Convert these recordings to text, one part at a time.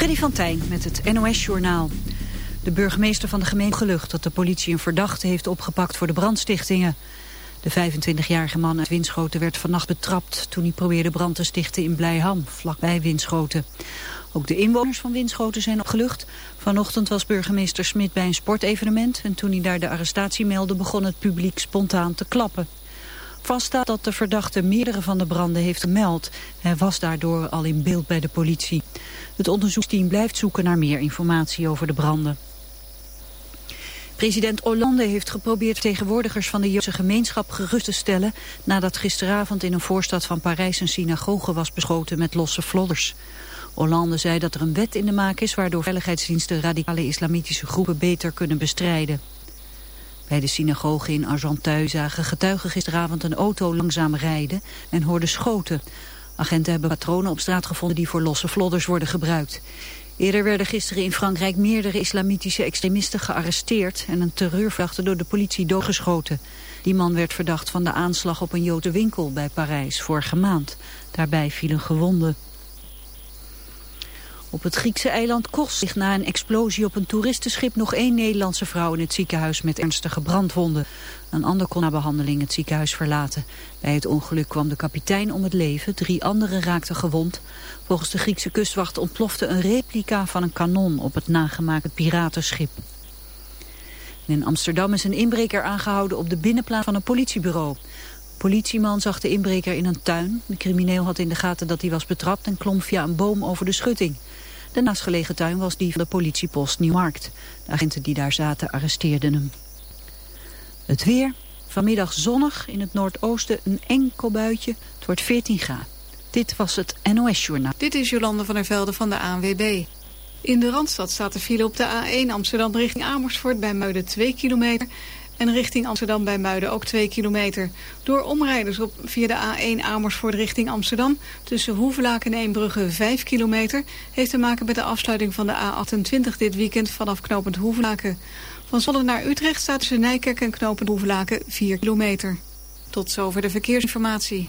Freddy van Tijn met het NOS-journaal. De burgemeester van de gemeente gelucht dat de politie een verdachte heeft opgepakt voor de brandstichtingen. De 25-jarige man uit Winschoten werd vannacht betrapt toen hij probeerde brand te stichten in Blijham, vlakbij Winschoten. Ook de inwoners van Winschoten zijn opgelucht. Vanochtend was burgemeester Smit bij een sportevenement en toen hij daar de arrestatie meldde begon het publiek spontaan te klappen. Vaststaat dat de verdachte meerdere van de branden heeft gemeld. Hij was daardoor al in beeld bij de politie. Het onderzoeksteam blijft zoeken naar meer informatie over de branden. President Hollande heeft geprobeerd vertegenwoordigers van de Joodse gemeenschap gerust te stellen nadat gisteravond in een voorstad van Parijs een synagoge was beschoten met losse vlodders. Hollande zei dat er een wet in de maak is waardoor veiligheidsdiensten radicale islamitische groepen beter kunnen bestrijden. Bij de synagoge in Argenteuil zagen getuigen gisteravond een auto langzaam rijden en hoorden schoten. Agenten hebben patronen op straat gevonden die voor losse vlodders worden gebruikt. Eerder werden gisteren in Frankrijk meerdere islamitische extremisten gearresteerd en een terreurverdachte door de politie doodgeschoten. Die man werd verdacht van de aanslag op een Joodse winkel bij Parijs vorige maand. Daarbij vielen gewonden. Op het Griekse eiland Kos ligt na een explosie op een toeristenschip nog één Nederlandse vrouw in het ziekenhuis met ernstige brandwonden. Een ander kon na behandeling het ziekenhuis verlaten. Bij het ongeluk kwam de kapitein om het leven, drie anderen raakten gewond. Volgens de Griekse kustwacht ontplofte een replica van een kanon op het nagemaakte piratenschip. In Amsterdam is een inbreker aangehouden op de binnenplaats van een politiebureau. Politieman zag de inbreker in een tuin. De crimineel had in de gaten dat hij was betrapt en klom via een boom over de schutting. De naastgelegen tuin was die van de politiepost Nieuwmarkt. De agenten die daar zaten arresteerden hem. Het weer. Vanmiddag zonnig. In het noordoosten een enkel buitje. Het wordt 14 graden. Dit was het NOS Journaal. Dit is Jolande van der Velde van de ANWB. In de Randstad staat de file op de A1 Amsterdam richting Amersfoort bij Muiden 2 kilometer... En richting Amsterdam bij Muiden ook 2 kilometer. Door omrijders op via de A1 Amersfoort richting Amsterdam... tussen Hoevelaak en Eembrugge 5 kilometer... heeft te maken met de afsluiting van de A28 dit weekend vanaf knooppunt Hoevelaken. Van Zolder naar Utrecht staat tussen Nijkerk en knooppunt Hoevelaken 4 kilometer. Tot zover de verkeersinformatie.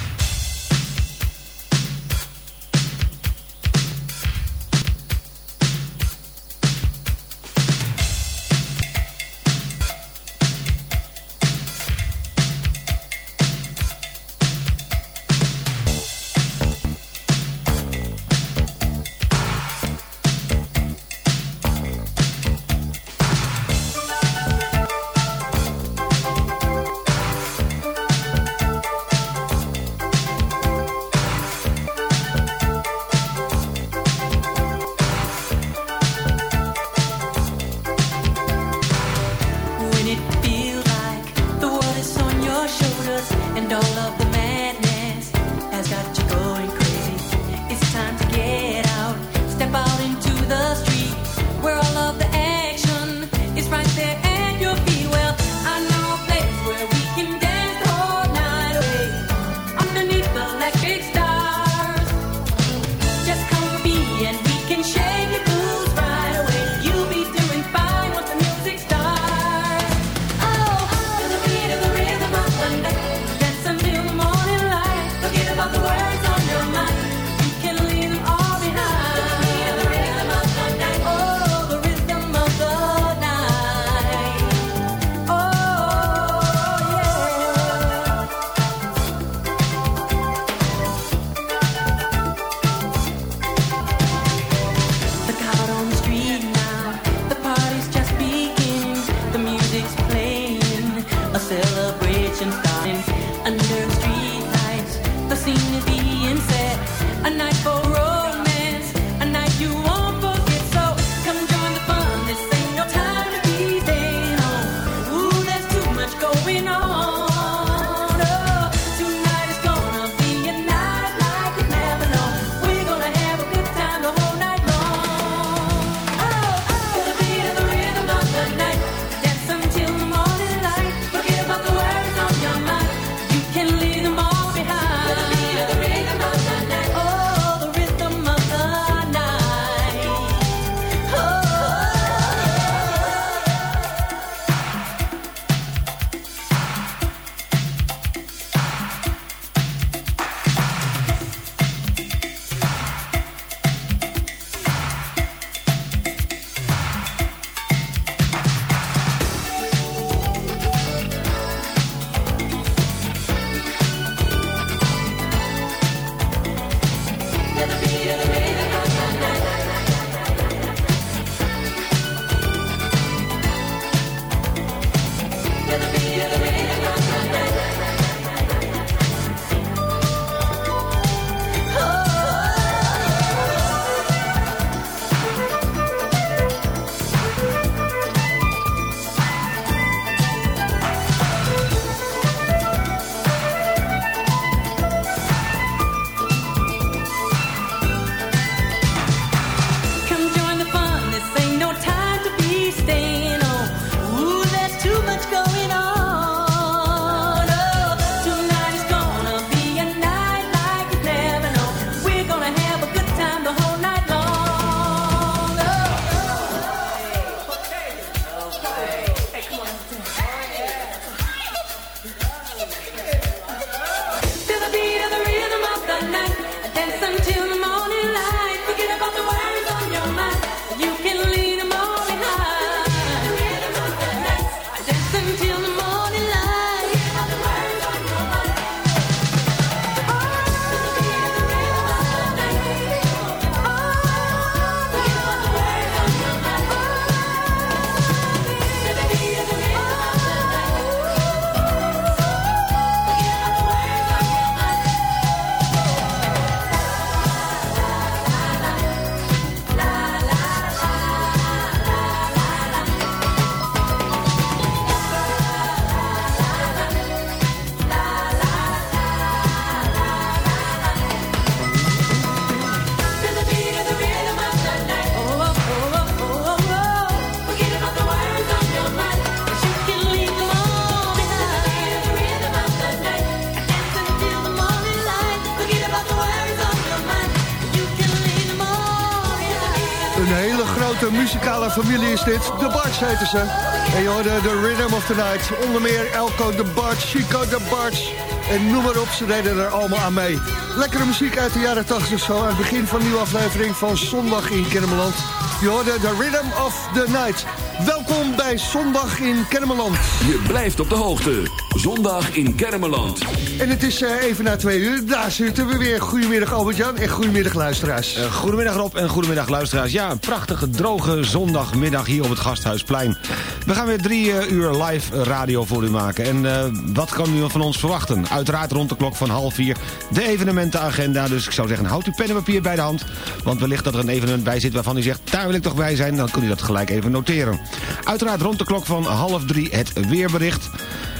En je hoorde de Rhythm of the Night. Onder meer Elko de Barts, Chico de Barts. En noem maar op, ze deden er allemaal aan mee. Lekkere muziek uit de jaren 80 zo. Aan het begin van een nieuwe aflevering van Zondag in Kennemerland. Je hoorde de Rhythm of the Night. Welkom bij Zondag in Kennemerland. Je blijft op de hoogte. Zondag in Kennemerland. En het is uh, even na twee uur. Daar zitten we weer. Goedemiddag Albert-Jan en goedemiddag luisteraars. Uh, goedemiddag Rob en goedemiddag luisteraars. Ja, een prachtige droge zondagmiddag hier op het Gasthuisplein. We gaan weer drie uh, uur live radio voor u maken. En wat kan u van ons verwachten? Uiteraard rond de klok van half vier de evenementenagenda. Dus ik zou zeggen, houd uw pen en papier bij de hand. Want wellicht dat er een evenement bij zit waarvan u zegt... daar wil ik toch bij zijn, dan kunt u dat gelijk even noteren. Uiteraard rond de klok van half drie het weerbericht.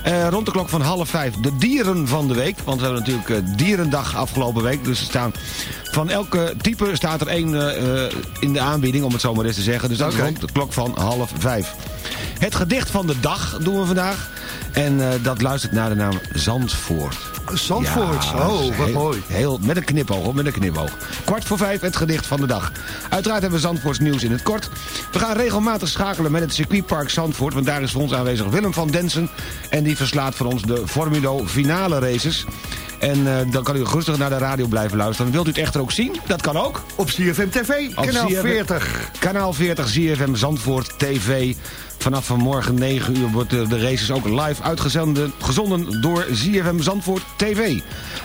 Uh, rond de klok van half vijf de dieren van de week. Want we hebben natuurlijk uh, dierendag afgelopen week. Dus er staan van elke type staat er één uh, in de aanbieding, om het zo maar eens te zeggen. Dus dat okay. is rond de klok van half vijf. Het gedicht van de dag doen we vandaag. En dat luistert naar de naam Zandvoort. Zandvoort, ja, oh, wat heel, mooi. Heel, met een knipoog, met een knipoog. Kwart voor vijf, het gedicht van de dag. Uiteraard hebben we Zandvoorts nieuws in het kort. We gaan regelmatig schakelen met het circuitpark Zandvoort... want daar is voor ons aanwezig Willem van Densen... en die verslaat voor ons de Formulo finale races... En uh, dan kan u rustig naar de radio blijven luisteren. Wilt u het echter ook zien? Dat kan ook. Op CFM TV, Op kanaal CFM, 40. Kanaal 40, CFM Zandvoort TV. Vanaf vanmorgen 9 uur wordt de, de races ook live uitgezonden gezonden door ZFM Zandvoort TV.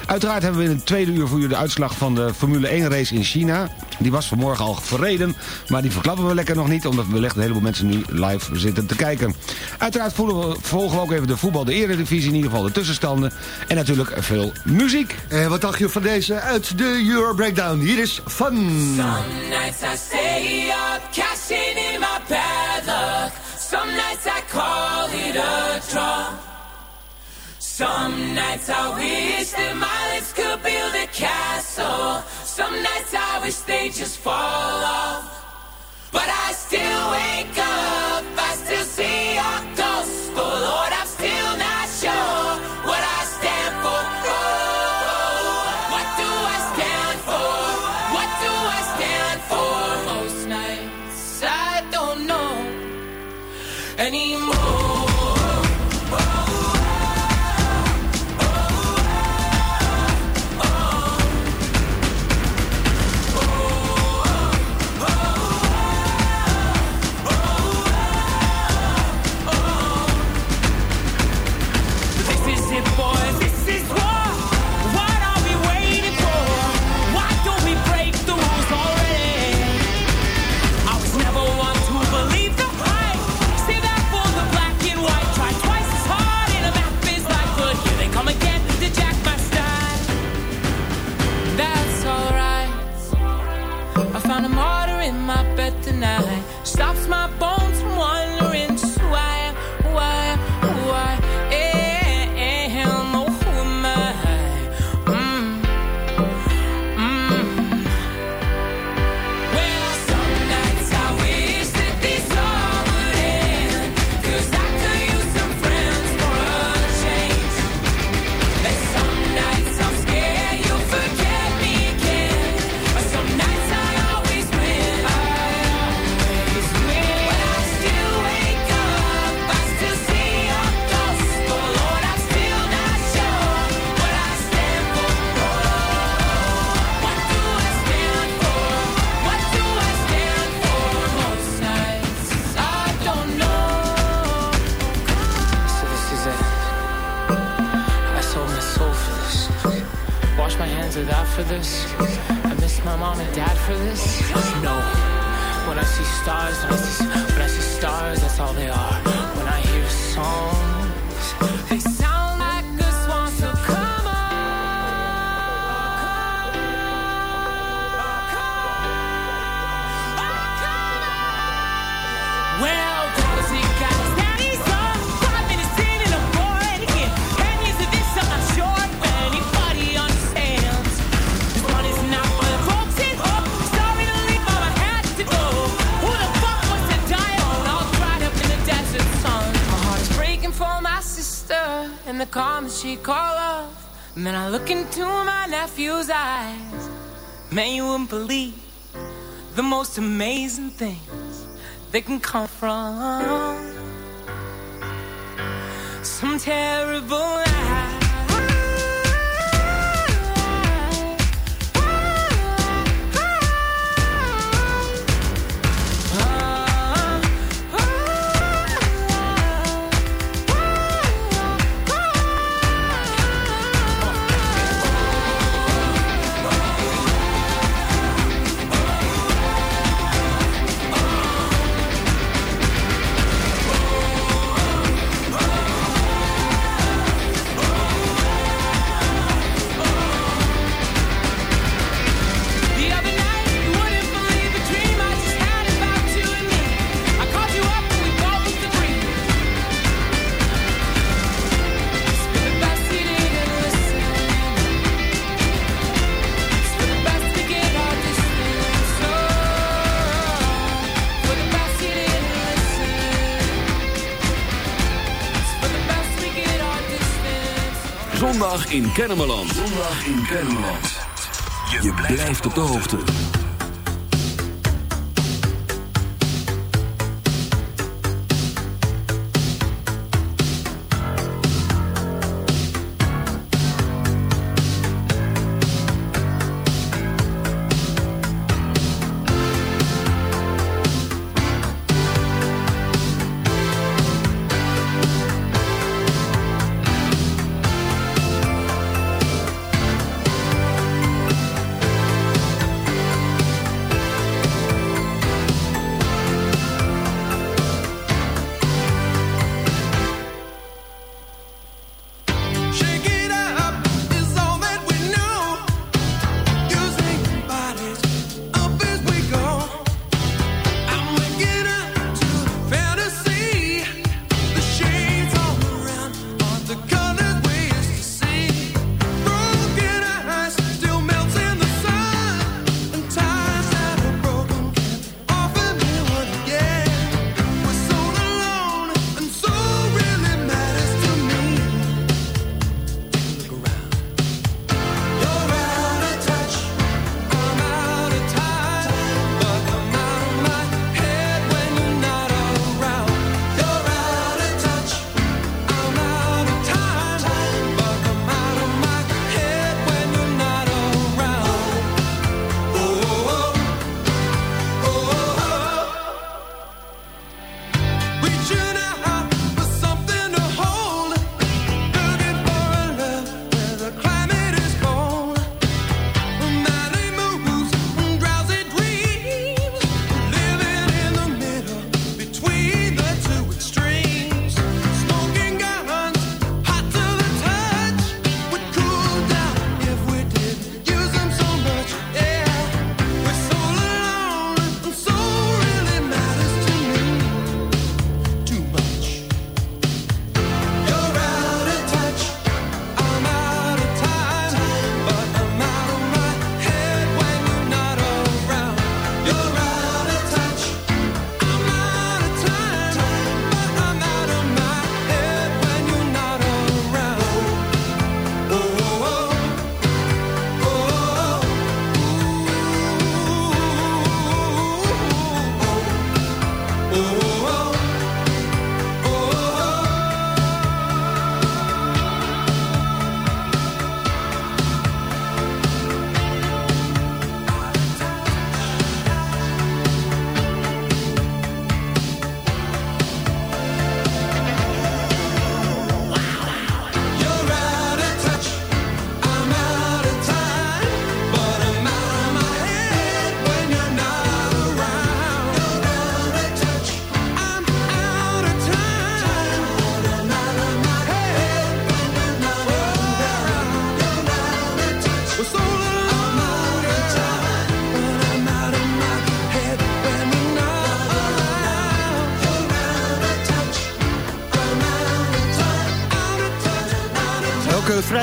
Uiteraard hebben we in het tweede uur voor u de uitslag van de Formule 1 race in China. Die was vanmorgen al verreden, maar die verklappen we lekker nog niet... omdat wellicht een heleboel mensen nu live zitten te kijken. Uiteraard we, volgen we ook even de voetbal, de eredivisie, in ieder geval de tussenstanden. En natuurlijk veel muziek. En wat dacht je van deze uit de Euro Breakdown? Hier is Fun. Some nights I stay up, cashing in my bad luck. Some nights I call it a draw. Some nights I wish that my lips could build a castle. Some nights I wish they just fall off. But I still wake up, she call off. And then I look into my nephew's eyes. Man, you wouldn't believe the most amazing things they can come from some terrible. Zondag in Kennemerland. In Je, Je blijft op de hoogte.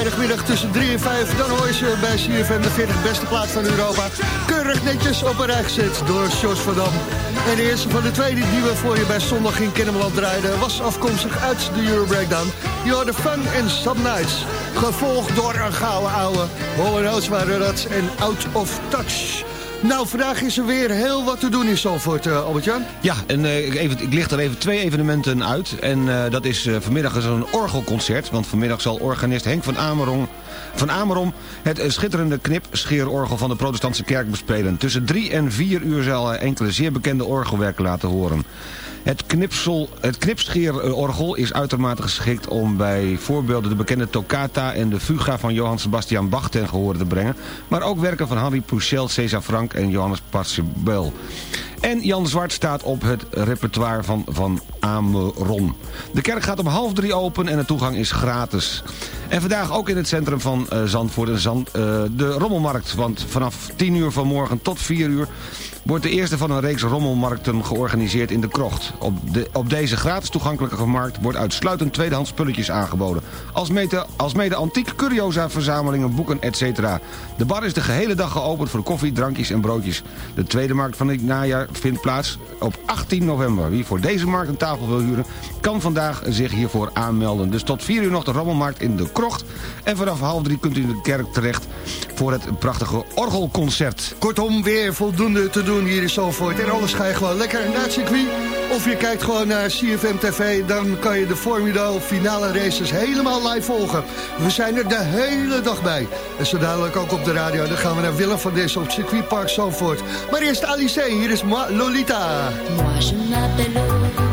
vrijdagmiddag tussen 3 en 5. Dan hoor je ze bij CFM de 40 beste plaats van Europa. Keurig netjes op een rij gezet door Jos van Dam. En de eerste van de tweede die we voor je bij zondag in Kennemerland draaiden... was afkomstig uit de Euro Breakdown. Je hoorde Fun en Some Nights. Gevolgd door een gouden ouwe. Holland Houds waren dat en Out of Touch. Nou, vandaag is er weer heel wat te doen in Zandvoort, uh, Albert-Jan. Ja, en ik, even, ik licht er even twee evenementen uit. En uh, dat is vanmiddag is een orgelconcert. Want vanmiddag zal organist Henk van Ameron van Amerom het schitterende knipscheerorgel van de protestantse kerk bespelen. Tussen drie en vier uur zal hij enkele zeer bekende orgelwerken laten horen. Het, knipsel, het knipscheerorgel is uitermate geschikt om bij voorbeelden de bekende toccata en de fuga van Johann Sebastian Bach ten gehoor te brengen, maar ook werken van Harry Pouchel, César Frank en Johannes Pachelbel. En Jan Zwart staat op het repertoire van Van Ameron. De kerk gaat om half drie open en de toegang is gratis. En vandaag ook in het centrum van uh, Zandvoort en Zand, uh, de Rommelmarkt. Want vanaf 10 uur vanmorgen tot 4 uur wordt de eerste van een reeks rommelmarkten georganiseerd in de krocht. Op, de, op deze gratis toegankelijke markt wordt uitsluitend tweedehands spulletjes aangeboden. Als mede, als mede antiek, curiosa, verzamelingen, boeken, etc. De bar is de gehele dag geopend voor koffie, drankjes en broodjes. De tweede markt van het najaar vindt plaats op 18 november. Wie voor deze markt een tafel wil huren, kan vandaag zich hiervoor aanmelden. Dus tot 4 uur nog de rommelmarkt in de krocht. En vanaf half drie kunt u in de kerk terecht voor het prachtige orgelconcert. Kortom, weer voldoende te doen hier in Zalvoort. En alles ga je gewoon lekker naar het circuit. Of je kijkt gewoon naar CFM TV. Dan kan je de Formido finale races helemaal live volgen. We zijn er de hele dag bij. En zo dadelijk ook op de radio. Dan gaan we naar Willem van Dessen op het circuitpark Zalvoort. Maar eerst Alice, hier is Ma Lolita. Moi je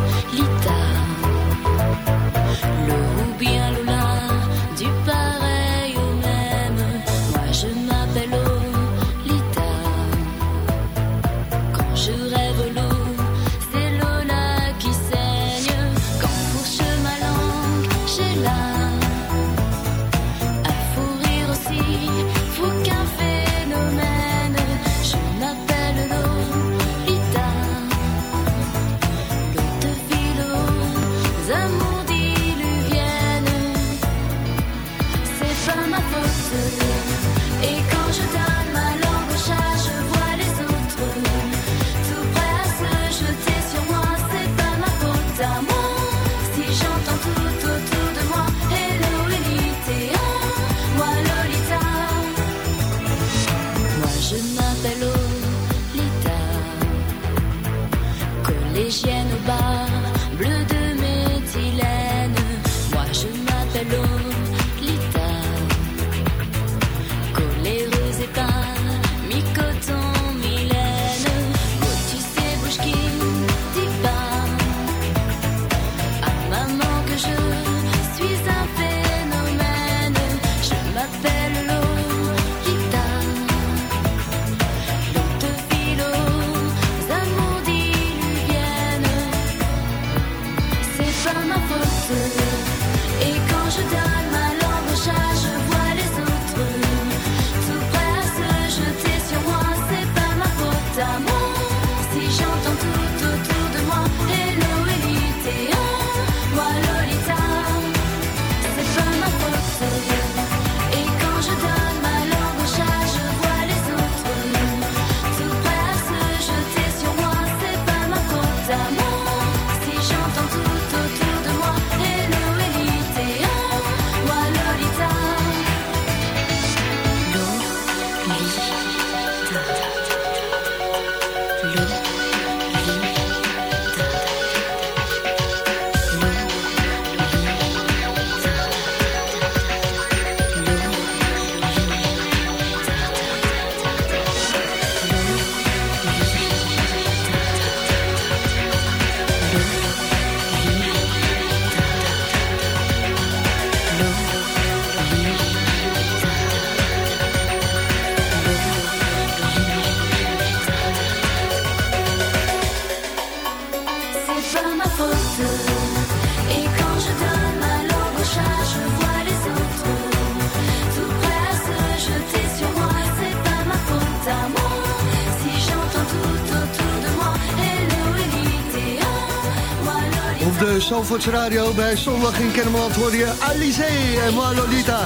Zandvoortse radio bij Zondag in Kennemerland hoor je Alice en Ma Lolita.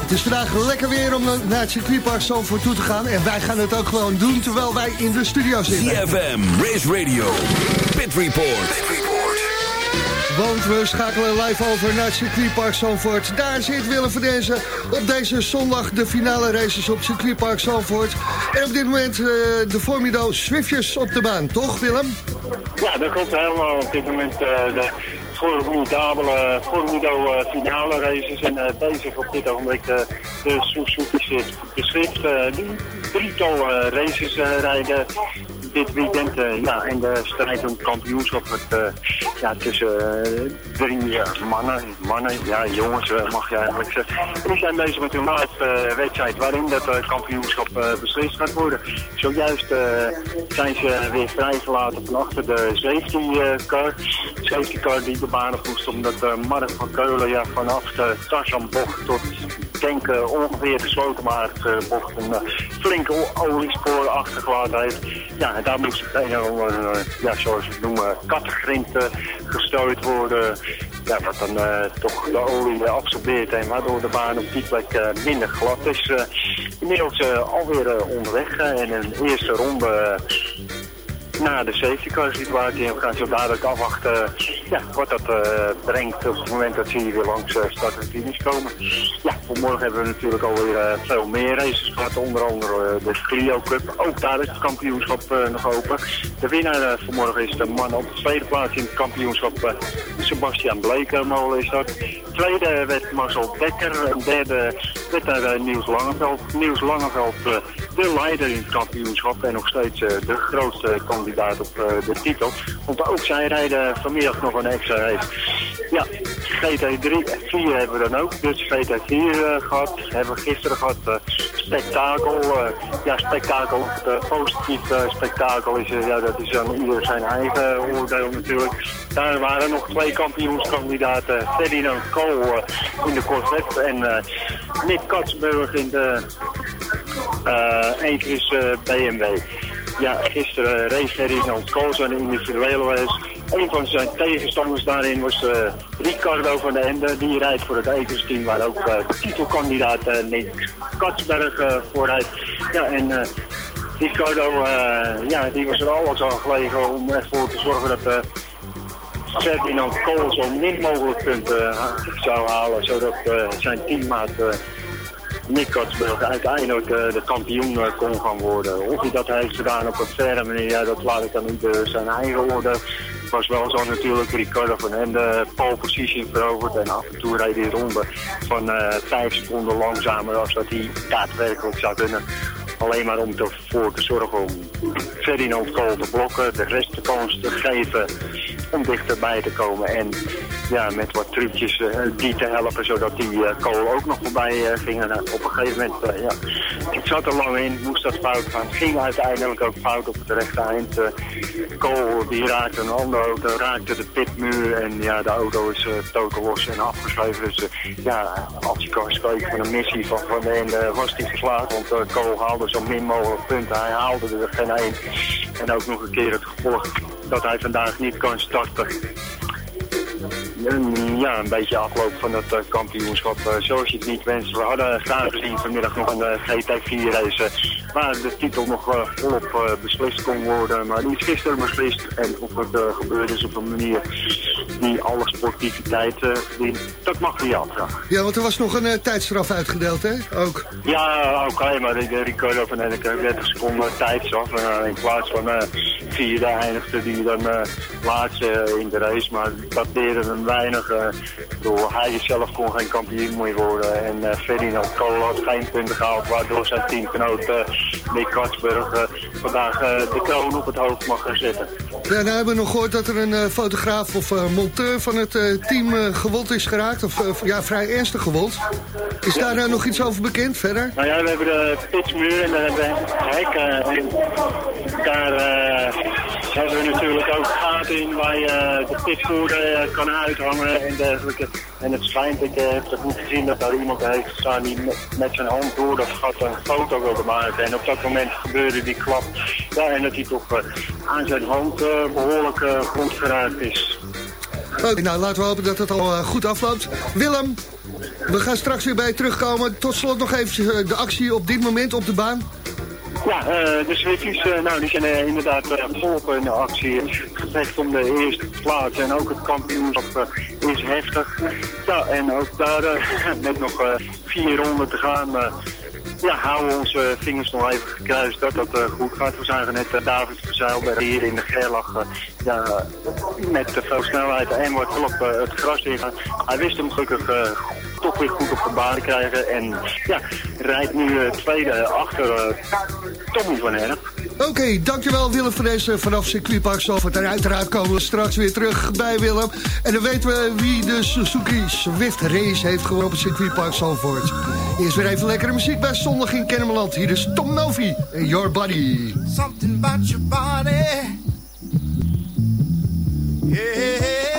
Het is vandaag lekker weer om naar het circuitpark Zandvoort toe te gaan. En wij gaan het ook gewoon doen terwijl wij in de studio zitten. CFM, Race Radio, Pit Report. Want we schakelen live over naar het circuitpark Zandvoort. Daar zit Willem van Denzen op deze zondag de finale races op circuitpark Zandvoort. En op dit moment eh, de Formido Swiftjes op de baan, toch Willem? Ja, dat klopt helemaal. Op dit moment eh, de formidabele Formido eh, finale races. En eh, bezig op dit ogenblik eh, de Suzuki eh die drietal races rijden dit weekend. eh, ja, en de strijd om het kampioenschap met, eh, ja, tussen eh, drie mannen. Mannen, ja jongens mag je eigenlijk zeggen. En die zijn bezig met hun laatste wedstrijd waarin dat kampioenschap beslist gaat worden. Zojuist zijn ze weer vrijgelaten van achter de safety car. Safety car die de baan op moest omdat Mark van Keulen ja, vanaf de Tarzanbocht tot denk eh, ongeveer de Slotenmaartbocht een eh, flinke oliespoor achtergelaten heeft. Ja, en daar moest het een eh, ja, zoals we het noemen, kattengrint eh, gestrooid worden. Ja, wat dan eh, toch de olie eh, absorbeert en waardoor de baan op die plek eh, minder glad is. eh inmiddels eh, alweer eh, onderweg eh, en een eerste ronde eh, na de safety car situatie. En we gaan zo dadelijk afwachten ja, wat dat eh, brengt op het moment dat ze hier weer langs eh, start en finish komen. Ja, vanmorgen hebben we natuurlijk alweer eh, veel meer races gehad. Onder andere eh, de Clio Cup. Ook daar is het kampioenschap eh, nog open. De winnaar eh, vanmorgen is de man op de tweede plaats in het kampioenschap. eh, Sebastian Bleekemolen is dat. Tweede werd Marcel Dekker. En derde werd daar eh, Niels Langeveld. Niels Langeveld eh, de leider in het kampioenschap en nog steeds eh, de grootste kandidaat op eh, de titel. Want ook zij rijden vanmiddag nog een extra race. Ja, GT3, 4 hebben we dan ook. Dus GT4 eh, gehad, hebben we gisteren gehad. eh, spektakel, eh, ja spektakel, positief spektakel is, ja dat is aan ieder zijn eigen oordeel natuurlijk. Daar waren nog twee kampioenskandidaten, Ferdinand Kool in de Corvette en Nick Katsburg in de eh, BMW. Ja, gisteren race Ferdinand Kool zijn individuele race. Een van zijn tegenstanders daarin was eh, Ricardo van den Ende. Die rijdt voor het Etris team waar ook de titelkandidaat eh, Nick Katsberg voor rijdt. Ja, en Ricardo, ja, die was er alles aan gelegen om ervoor te zorgen dat... Ferdinand Kool zo min mogelijk punten zou halen, zodat zijn teammaat Nick Katsburg uiteindelijk de kampioen kon gaan worden. Of hij dat heeft gedaan op een verre manier, ja, dat laat ik dan ieder zijn eigen oordeel. Was wel zo natuurlijk, Ricardo van Ende pole position veroverd en af en toe reed hij ronde van eh 5 seconden langzamer als dat hij daadwerkelijk zou kunnen. Alleen maar om ervoor te zorgen om Ferdinand Kool te blokken, de rest de kans te geven om dichterbij te komen. En ja, met wat trucjes eh, die te helpen, zodat die eh, Kool ook nog voorbij eh, ging. En eh, op een gegeven moment, ja, ik zat er lang in, moest dat fout gaan. Het ging uiteindelijk ook fout op het rechte eind. Kool die raakte een andere auto, raakte de pitmuur en ja, de auto is totaal los en afgeschreven. Dus ja, als je kan spreken van een missie van Van den was die geslaagd. Want Kool haalde zo min mogelijk punten, hij haalde er geen één. En ook nog een keer het gevolg dat hij vandaag niet kan starten. Ja, een beetje afloop van het eh, kampioenschap eh, zoals je het niet wenst. We hadden graag gezien vanmiddag nog een eh, GT4 race waar de titel nog volop beslist kon worden. Maar die is gisteren beslist en of het gebeurd is op een manier die alle sportiviteit dat mag niet afvragen. Ja, want er was nog een tijdstraf uitgedeeld, hè? Ook. Ja, oké, maar de, Ricardo van Enneke heeft 30 seconden. En, eh, in plaats van vierde eindigde die dan laatste in de race. Maar dat deerde hem weinig. eh door hij zelf kon geen kampioen meer worden. En eh, Ferdinand Kool had geen punten gehaald. Waardoor zijn teamgenoot eh Nick Katsburg vandaag de kroon op het hoofd mag gaan zetten. Ja, nou hebben we nog gehoord dat er een fotograaf of monteur van het team gewond is geraakt. Of ja, vrij ernstig gewond. Is daar nou nog iets over bekend verder? Nou ja, we hebben de pitsmuur en dan hebben we. En daar hebben we natuurlijk ook gaten in waar je de pitvoerder kan uithangen en dergelijke. En het schijnt, ik eh, heb toch niet gezien dat daar iemand heeft gestaan die met, zijn hand door dat gat een foto wilde maken. En op dat moment gebeurde die klap. Ja, en dat hij toch eh, aan zijn hand eh, behoorlijk eh, goed geraakt is. Oké, nou, laten we hopen dat het al eh, goed afloopt. Willem, we gaan straks weer bij je terugkomen. Tot slot nog even eh, de actie op dit moment op de baan. Ja, eh, de Swifties, eh, nou, die zijn eh, inderdaad uh, volop in de actie. Gevecht om de eerste plaats en ook het kampioenschap is heftig. Ja, en ook daar met nog vier ronden te gaan, ja, houden we onze vingers nog even gekruist dat dat goed gaat. We zagen net David Verzeilberg hier in de Gerlach ja, met veel snelheid en wat hulp het gras ingaan. Hij wist hem gelukkig toch weer goed op de baan krijgen. En ja, rijdt nu uh, tweede achter uh, Tommy van Herp. Oké, dankjewel Willem van deze vanaf circuitpark Zalvoort. En uiteraard komen we straks weer terug bij Willem. En dan weten we wie de Suzuki Swift Race heeft gewonnen op het circuitpark Zalvoort. Eerst weer even lekkere muziek bij Zondag in Kennemerland. Hier is Tom Novi en Your Body. Something about your body. Yeah.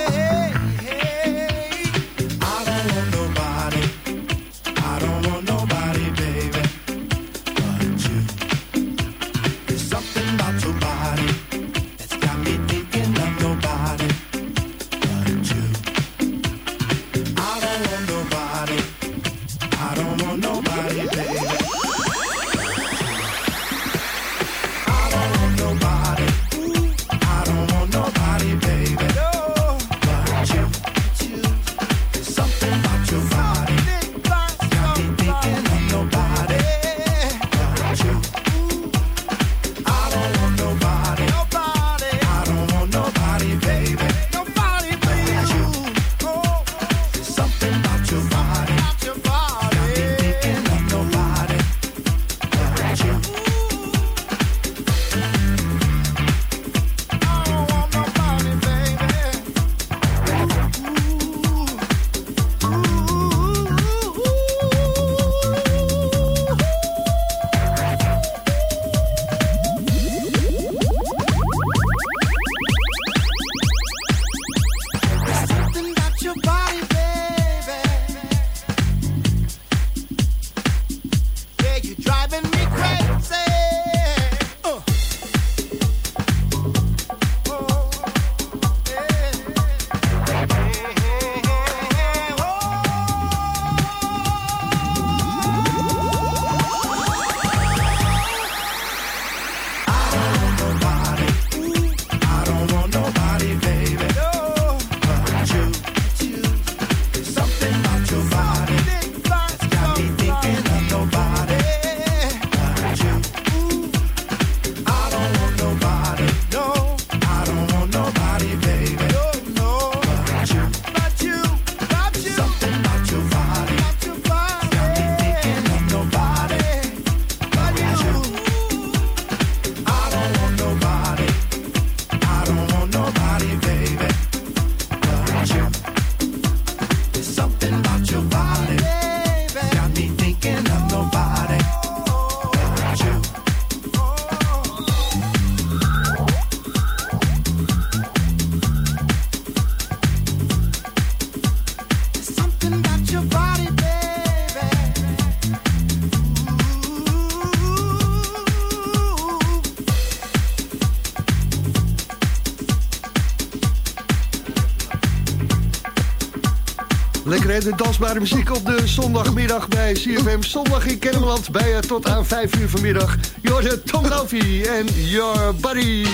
De dansbare muziek op de zondagmiddag bij CFM Zondag in Kennemerland. Bij je tot aan 5 uur vanmiddag. Hoort Tom Lofi en Your Buddy.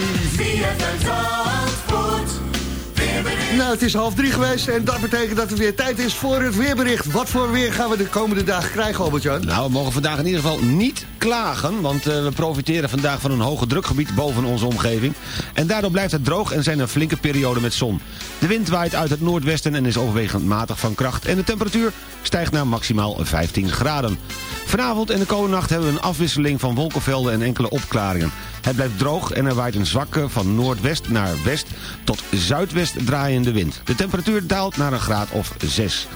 Nou, het is half drie geweest en dat betekent dat het weer tijd is voor het weerbericht. Wat voor weer gaan we de komende dagen krijgen, Albert-Jan? Nou, we mogen vandaag in ieder geval niet klagen... want uh, we profiteren vandaag van een hoge drukgebied boven onze omgeving. En daardoor blijft het droog en zijn er flinke perioden met zon. De wind waait uit het noordwesten en is overwegend matig van kracht... en de temperatuur stijgt naar maximaal 15 graden. Vanavond en de komende nacht hebben we een afwisseling van wolkenvelden en enkele opklaringen. Het blijft droog en er waait een zwakke van noordwest naar west tot zuidwest draaiende wind. De temperatuur daalt naar een graad of 6.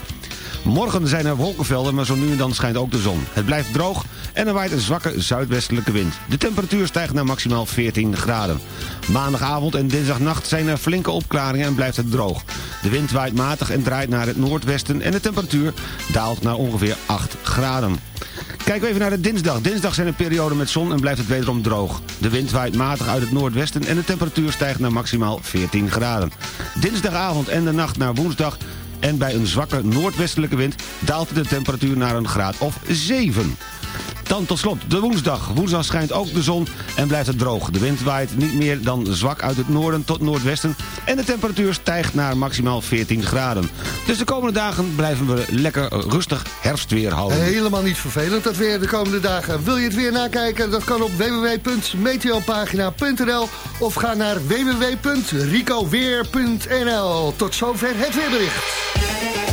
Morgen zijn er wolkenvelden, maar zo nu en dan schijnt ook de zon. Het blijft droog en er waait een zwakke zuidwestelijke wind. De temperatuur stijgt naar maximaal 14 graden. Maandagavond en dinsdagnacht zijn er flinke opklaringen en blijft het droog. De wind waait matig en draait naar het noordwesten en de temperatuur daalt naar ongeveer 8 graden. Kijken we even naar de dinsdag. Dinsdag zijn er perioden met zon en blijft het wederom droog. De wind waait matig uit het noordwesten en de temperatuur stijgt naar maximaal 14 graden. Dinsdagavond en de nacht naar woensdag en bij een zwakke noordwestelijke wind daalt de temperatuur naar een graad of 7. Dan tot slot de woensdag. Woensdag schijnt ook de zon en blijft het droog. De wind waait niet meer dan zwak uit het noorden tot noordwesten... en de temperatuur stijgt naar maximaal 14 graden. Dus de komende dagen blijven we lekker rustig herfstweer houden. Helemaal niet vervelend dat weer de komende dagen. Wil je het weer nakijken? Dat kan op www.meteopagina.nl of ga naar www.ricoweer.nl. Tot zover het weerbericht.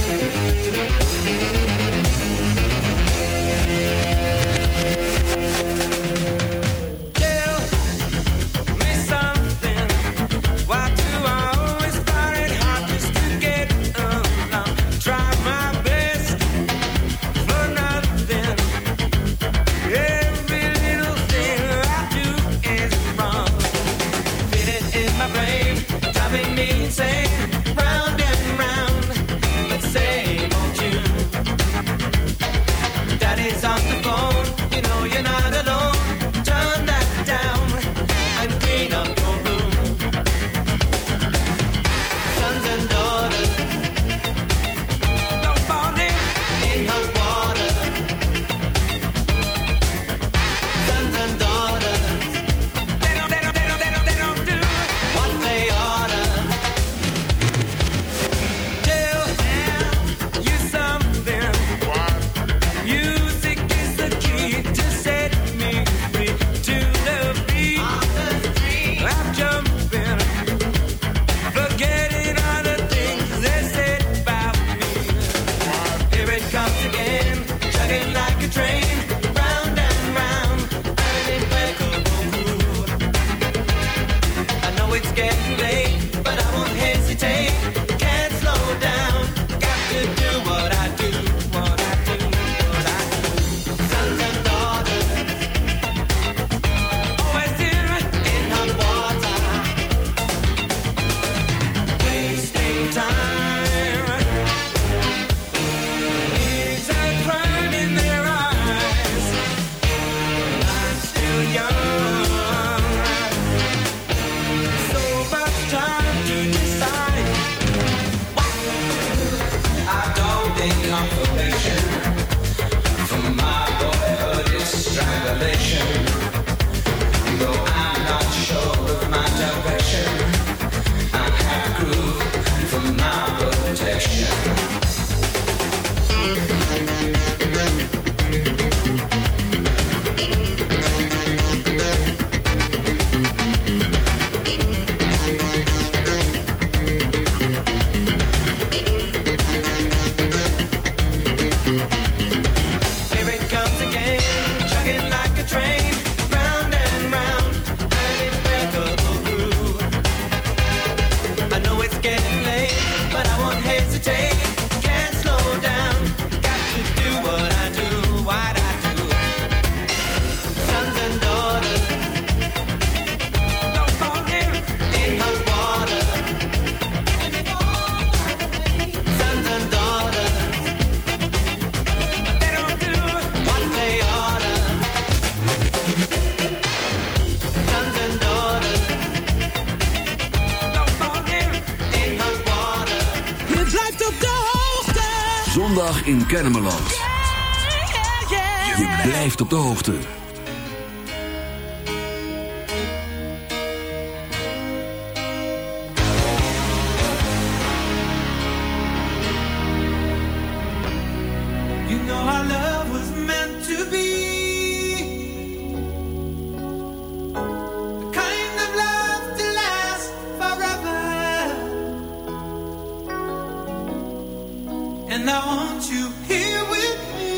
want you here with me.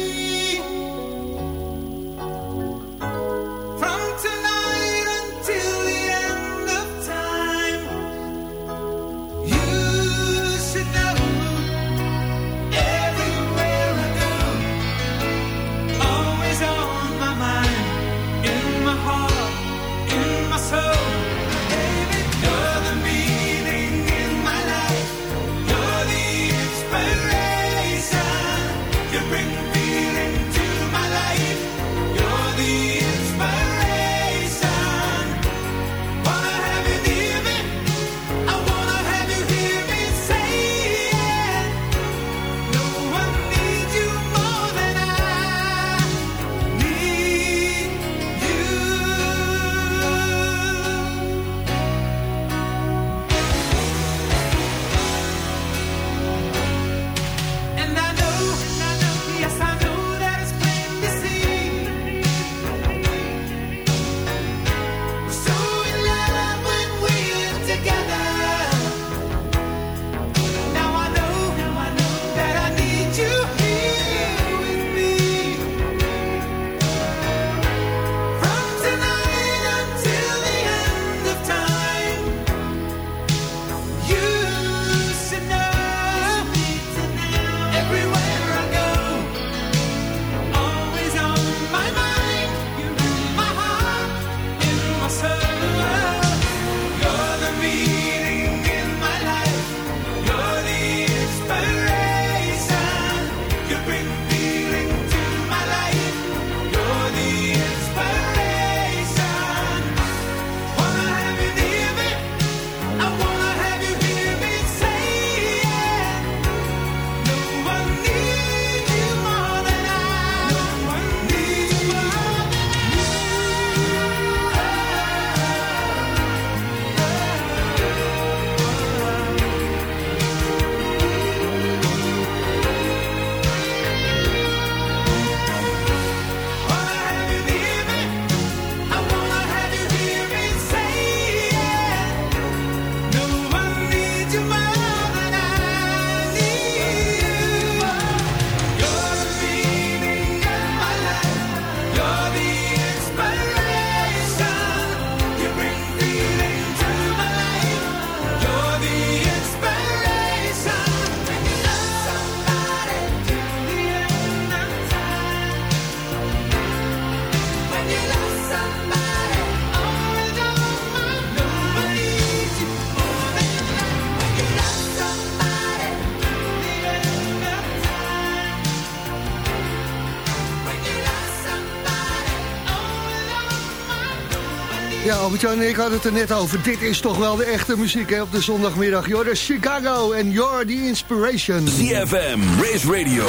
Albert-Jan en ik hadden het er net over. Dit is toch wel de echte muziek hè, op de zondagmiddag. You're Chicago and you're the inspiration. ZFM, Race Radio,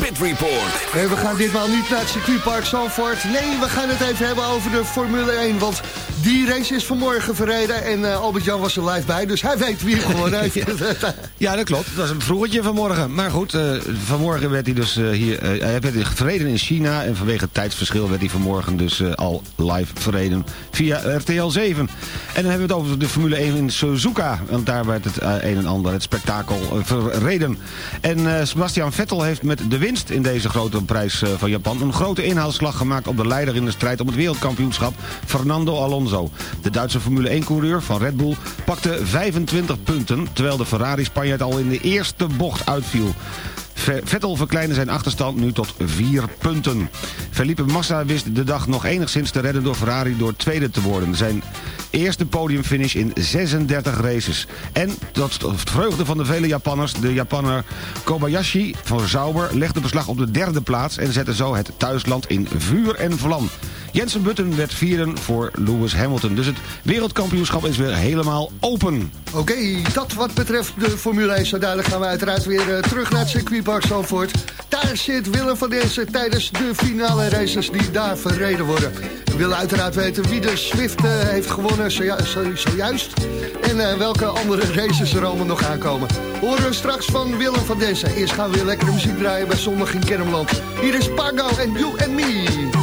Pit Report. En we gaan ditmaal niet naar het circuitpark Zandvoort. Nee, we gaan het even hebben over de Formule 1. Want die race is vanmorgen verreden. En eh, Albert-Jan was er live bij, dus hij weet wie er gewonnen heeft. Ja, dat klopt. Dat was een vroegertje vanmorgen. Maar goed, eh, vanmorgen werd hij dus eh, hier... eh, hij werd verreden in China. En vanwege het tijdsverschil werd hij vanmorgen dus al live verreden via RTL 7. En dan hebben we het over de Formule 1 in Suzuka. Want daar werd het een en ander, het spektakel, verreden. En Sebastian Vettel heeft met de winst in deze grote prijs van Japan... een grote inhaalslag gemaakt op de leider in de strijd om het wereldkampioenschap... Fernando Alonso. De Duitse Formule 1-coureur van Red Bull pakte 25 punten... terwijl de Ferrari-Spanjaard al in de eerste bocht uitviel. Ve- Vettel verkleinde zijn achterstand nu tot vier punten. Felipe Massa wist de dag nog enigszins te redden door Ferrari door tweede te worden. Zijn eerste podiumfinish in 36 races. En tot vreugde van de vele Japanners, de Japanner Kobayashi van Sauber legde beslag op de derde plaats en zette zo het thuisland in vuur en vlam. Jensen Button werd vierde voor Lewis Hamilton. Dus het wereldkampioenschap is weer helemaal open. Oké, dat wat betreft de Formule 1. Zo dadelijk gaan we uiteraard weer eh, terug naar het circuitpark Zandvoort. Daar zit Willem van Dessen tijdens de finale races die daar verreden worden. We willen uiteraard weten wie de Swift eh, heeft gewonnen zoju- zo- zojuist. En eh, welke andere races er allemaal nog aankomen. Horen we straks van Willem van Dessen. Eerst gaan we weer lekkere muziek draaien bij Zondag in Kermeland. Hier is Pago en You and Me.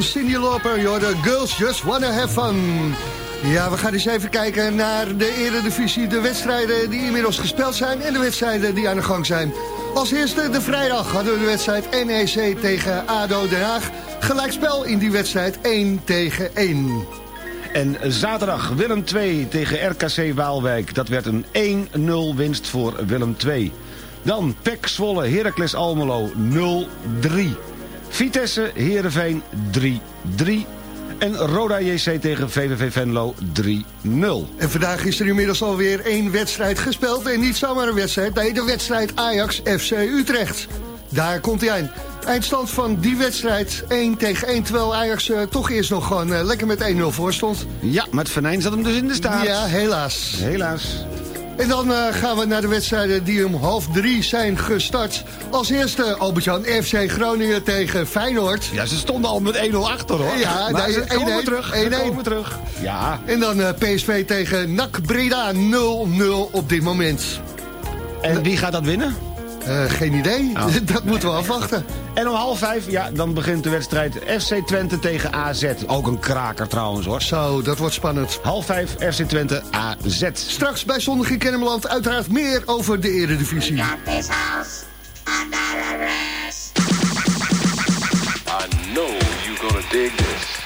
Van Cindy Lauper. Joh, de Girls Just Wanna Have Fun. Ja, we gaan eens even kijken naar de Eredivisie. De wedstrijden die inmiddels gespeeld zijn en de wedstrijden die aan de gang zijn. Als eerste de vrijdag hadden we de wedstrijd NEC tegen ADO Den Haag. Gelijkspel in die wedstrijd 1 tegen 1. En zaterdag Willem 2 tegen RKC Waalwijk. Dat werd een 1-0 winst voor Willem 2. Dan PEC Zwolle Heracles Almelo 0-3. Vitesse Heerenveen 3-3. En Roda JC tegen VVV Venlo 3-0. En vandaag is er inmiddels alweer één wedstrijd gespeeld. En niet zomaar een wedstrijd, nee, de wedstrijd Ajax-FC Utrecht. Daar komt hij aan. Eindstand van die wedstrijd 1 tegen 1, terwijl Ajax eh, toch eerst nog gewoon eh, lekker met 1-0 voor stond. Ja, met Venijn zat hem dus in de staart. Ja, helaas. Helaas. En dan eh, gaan we naar de wedstrijden die om half drie zijn gestart. Als eerste Albert-Jan FC Groningen tegen Feyenoord. Ja, ze stonden al met 1-0 achter hoor. Ja, ze komen 1-1, terug. 1-1. Ze komen terug. Ja. En dan eh, PSV tegen NAC Breda 0-0 op dit moment. En wie gaat dat winnen? Eh, geen idee, Oh. dat moeten we afwachten. En om half vijf, ja, dan begint de wedstrijd FC Twente tegen AZ. Ook een kraker trouwens hoor. Zo, dat wordt spannend. Half vijf, FC Twente AZ. Straks bij Zondag in Kennemerland uiteraard meer over de eredivisie. I know you're gonna dig this.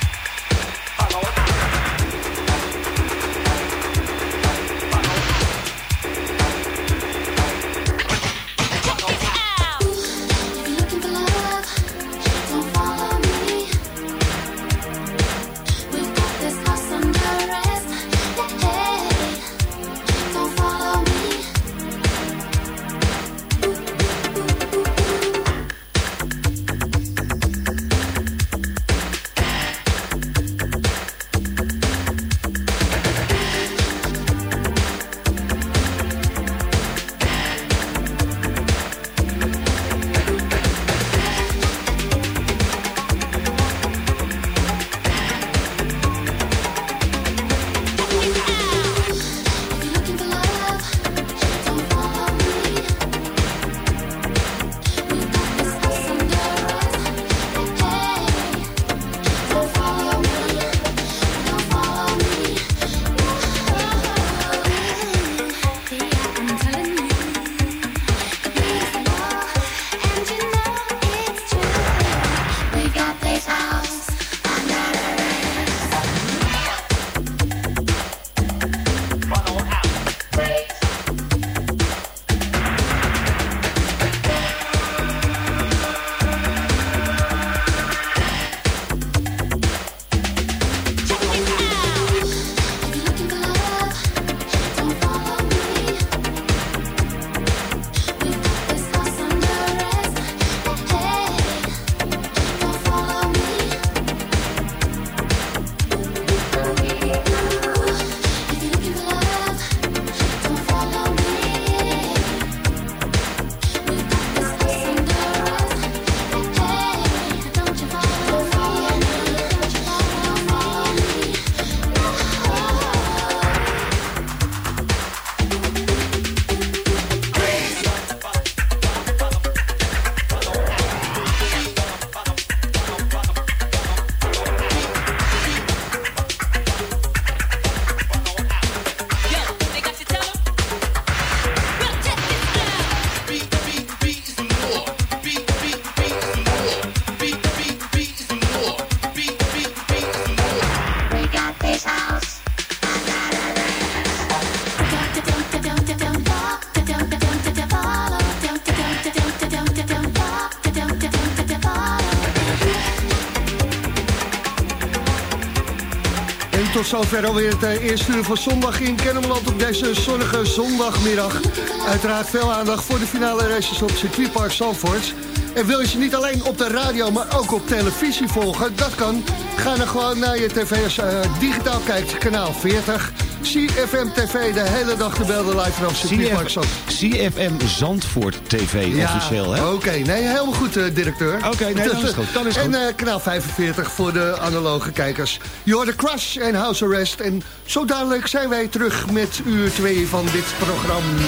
Tot zover alweer het eh, eerste uur van zondag in Kennemerland op deze zonnige zondagmiddag. Uiteraard veel aandacht voor de finale races op circuitpark Zandvoort. En wil je ze niet alleen op de radio, maar ook op televisie volgen? Dat kan. Ga dan gewoon naar je tv als je eh, digitaal kijkt, kanaal 40. CFM TV, de hele dag de beelden live vanaf circuitpark Zandvoort. CFM Zandvoort TV ja, officieel. Oké, nee, helemaal goed, eh, directeur. Oké, nee, dat is goed. Is goed. En kanaal 45 voor de analoge kijkers. You're the Crush en House Arrest. En zo dadelijk zijn wij terug met uur 2 van dit programma.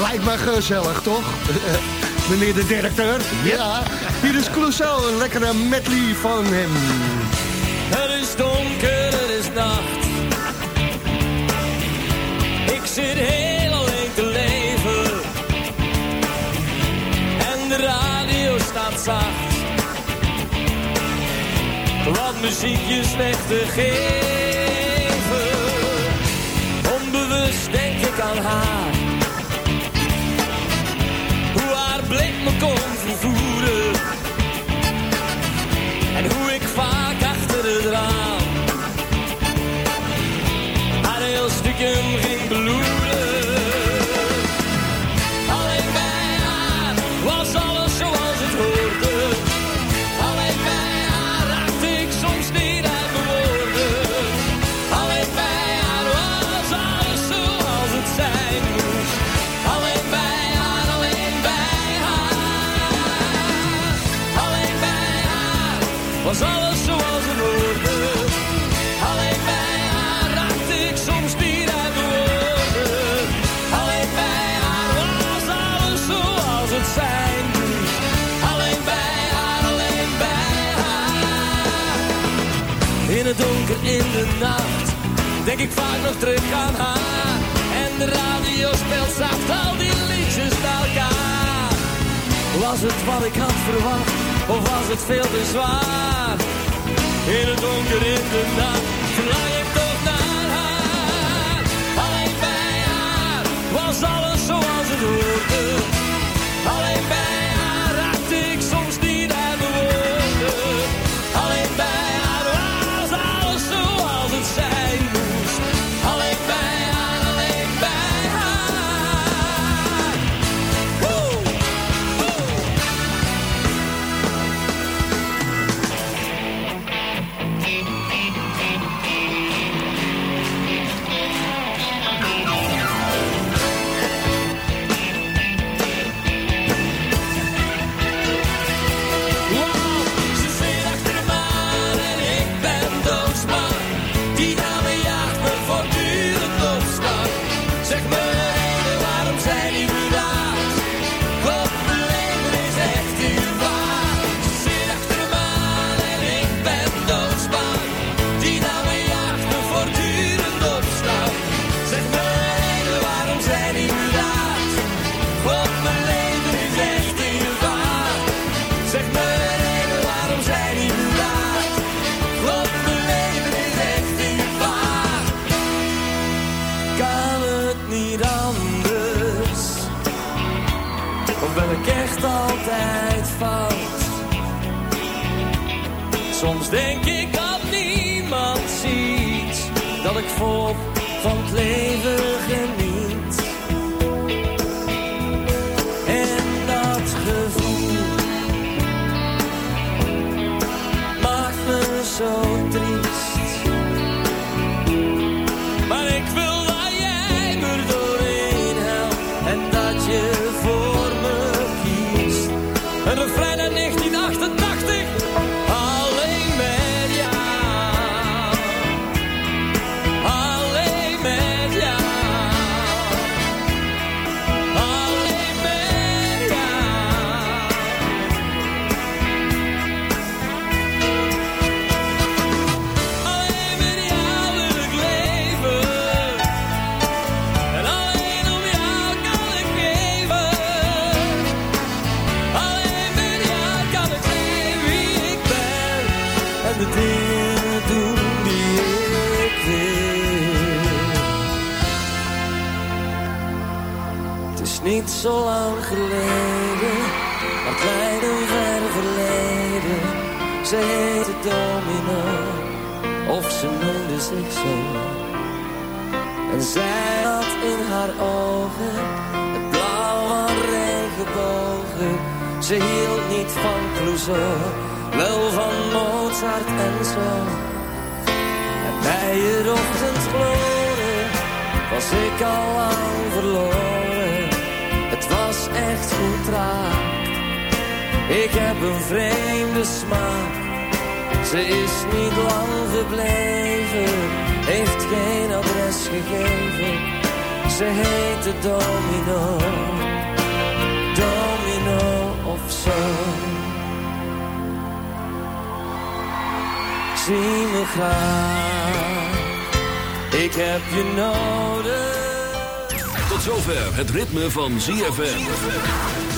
Lijkt me gezellig, toch? Meneer de directeur. Ja. Hier is Clouseau, een lekkere medley van hem. Het is donker, het is nacht. Ik zit heen. Wat muziekjes slecht te geven. Onbewust denk ik aan haar. Hoe haar blik me kon vervoeren. En hoe ik vaak achter het draad. denk ik vaak nog terug aan haar. En de radio speelt zacht al die liedjes bij elkaar. Was het wat ik had verwacht, of was het veel te zwaar? In het donker in de nacht, verlang ik toch naar haar. Alleen bij haar was alles zoals het hoorde. altijd fout. Soms denk ik dat niemand ziet dat ik vol van het leven geniet. Ik heb een vreemde smaak, ze is niet lang gebleven, heeft geen adres gegeven, ze heette Domino, Domino of zo. Zie me gaan, ik heb je nodig. Tot zover het ritme van ZFM.